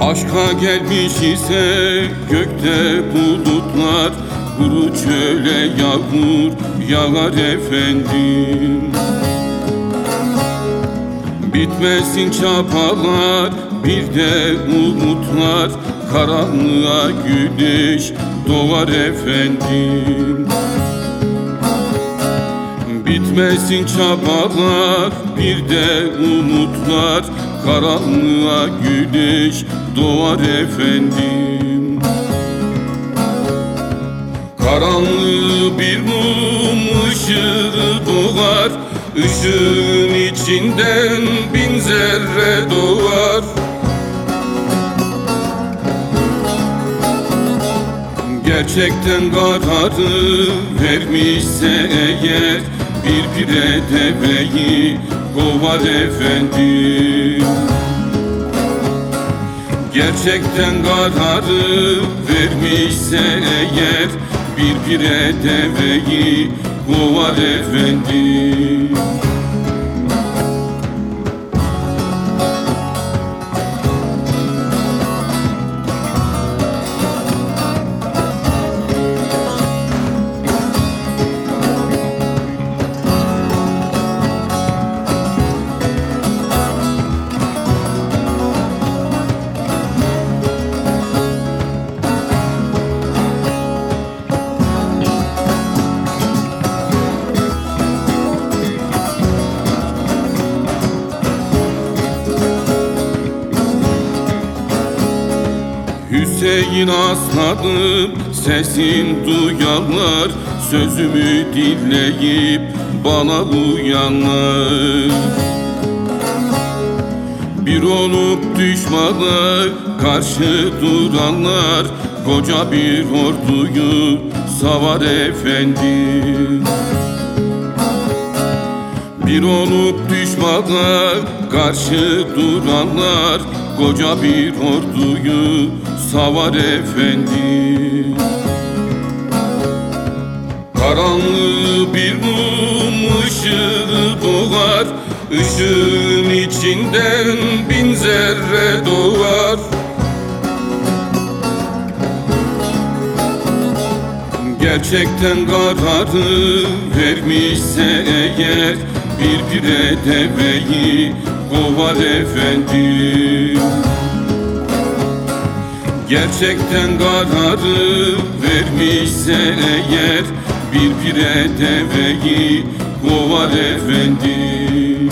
Aşka gelmiş ise gökte bulutlar Kuru çöle yağmur yağar efendim. Bitmesin çapalar bir de umutlar Karanlığa güneş doğar efendim. Bitmesin çabalar bir de umutlar Karanlığa güneş doğar efendim. Karanlığı bir mum ışığı doğar Işığın içinden bin zerre doğar. Gerçekten kararı vermişse eğer Bir pire deveyi kovar efendim Gerçekten kararı vermişse eğer Bir pire deveyi kovar efendim Hüseyin aslanım sesin duyanlar Sözümü dinleyip bana uyanlar. Bir olup düşmana karşı duranlar Koca bir orduyu savar efendim bir olup düşmana karşı duranlar Koca bir orduyu savar efendim. Karanlığı bir mum ışığı doğar Işığın içinden bin zerre doğar. Gerçekten kararı vermişse eğer Bir pire deveyi kovar efendim Gerçekten kararı vermişse eğer Bir pire deveyi kovar efendim